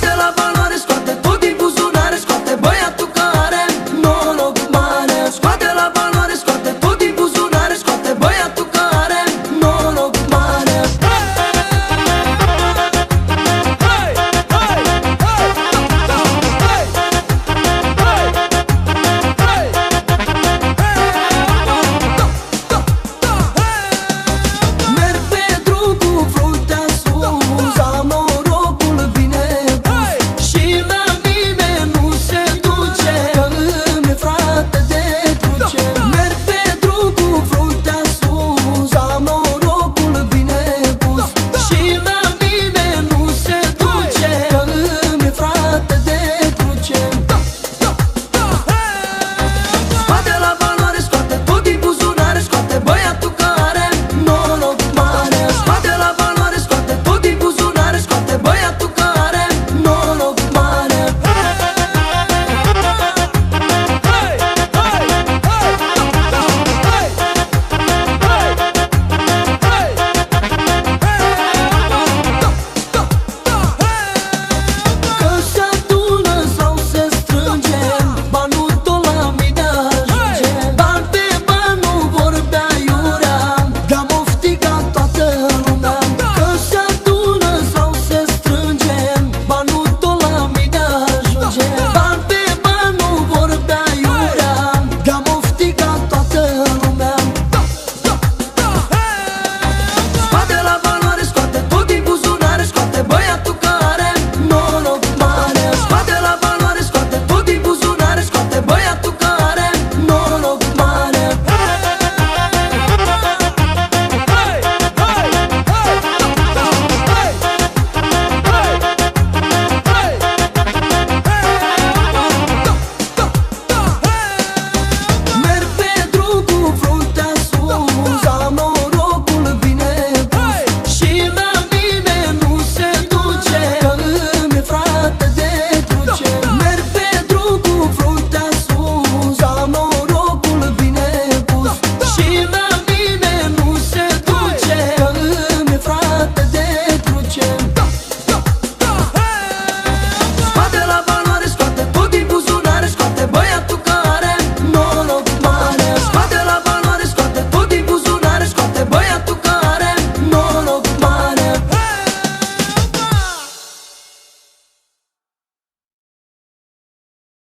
Scoate la valoare, scoate